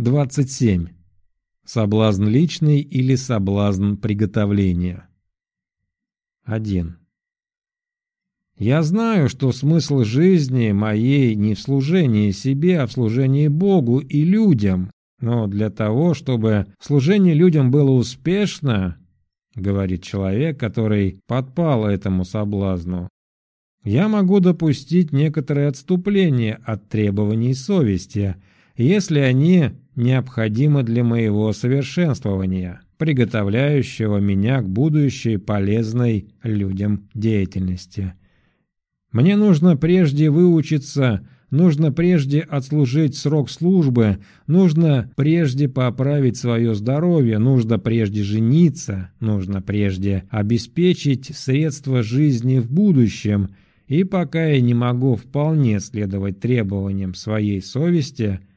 27. Соблазн личный или соблазн приготовления. 1. Я знаю, что смысл жизни моей не в служении себе, а в служении Богу и людям. Но для того, чтобы служение людям было успешно, говорит человек, который подпал этому соблазну, я могу допустить некоторое отступление от требований совести, если они необходимы для моего совершенствования, приготовляющего меня к будущей полезной людям деятельности. Мне нужно прежде выучиться, нужно прежде отслужить срок службы, нужно прежде поправить свое здоровье, нужно прежде жениться, нужно прежде обеспечить средства жизни в будущем, и пока я не могу вполне следовать требованиям своей совести –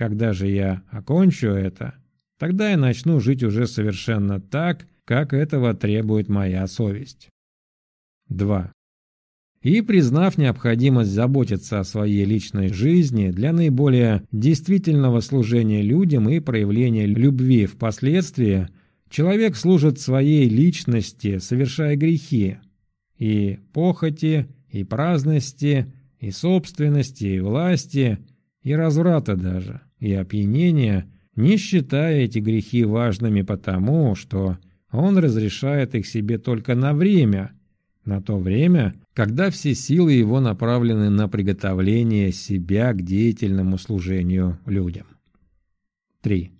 когда же я окончу это, тогда я начну жить уже совершенно так, как этого требует моя совесть. 2. И признав необходимость заботиться о своей личной жизни для наиболее действительного служения людям и проявления любви впоследствии, человек служит своей личности, совершая грехи, и похоти, и праздности, и собственности, и власти, и разврата даже и опьянения, не считая эти грехи важными потому, что он разрешает их себе только на время, на то время, когда все силы его направлены на приготовление себя к деятельному служению людям. 3.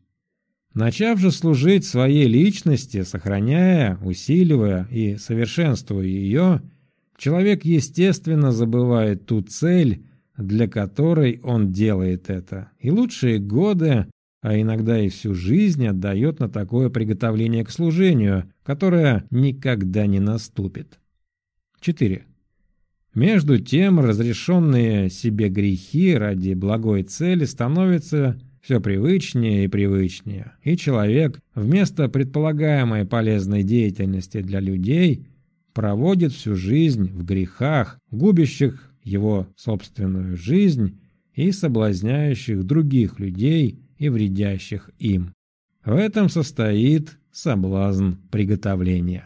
Начав же служить своей личности, сохраняя, усиливая и совершенствуя ее, человек естественно забывает ту цель, для которой он делает это, и лучшие годы, а иногда и всю жизнь отдает на такое приготовление к служению, которое никогда не наступит. 4. Между тем, разрешенные себе грехи ради благой цели становятся все привычнее и привычнее, и человек вместо предполагаемой полезной деятельности для людей проводит всю жизнь в грехах, губящих его собственную жизнь и соблазняющих других людей и вредящих им. В этом состоит соблазн приготовления.